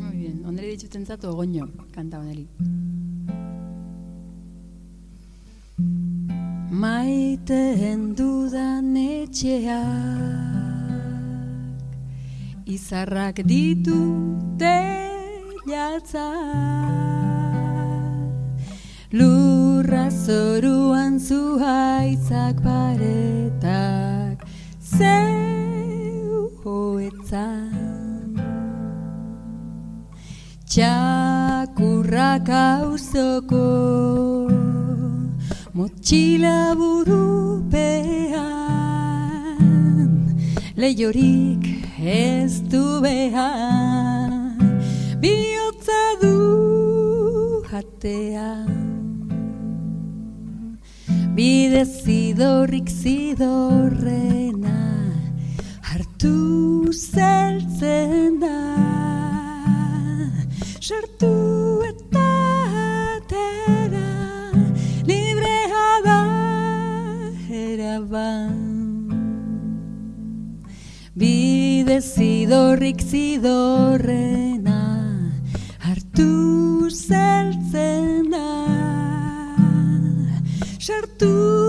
Muy bien, onere dituten zatu ogoño, kanta oneri. Maite dudan etxeak Izarrak ditute jatzak Lurra zoruan zuhaitzak paretak Zeu hoetzan. Txakurrak auzoko Motxila burupean Leiorik ez du behar Biotza du jatean Bide zidorrik zidorrena Hartu zeltzen da Sartu eta atera Librea da eraban. Bide zidorrik zidorrena tudo.